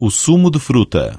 o sumo de fruta.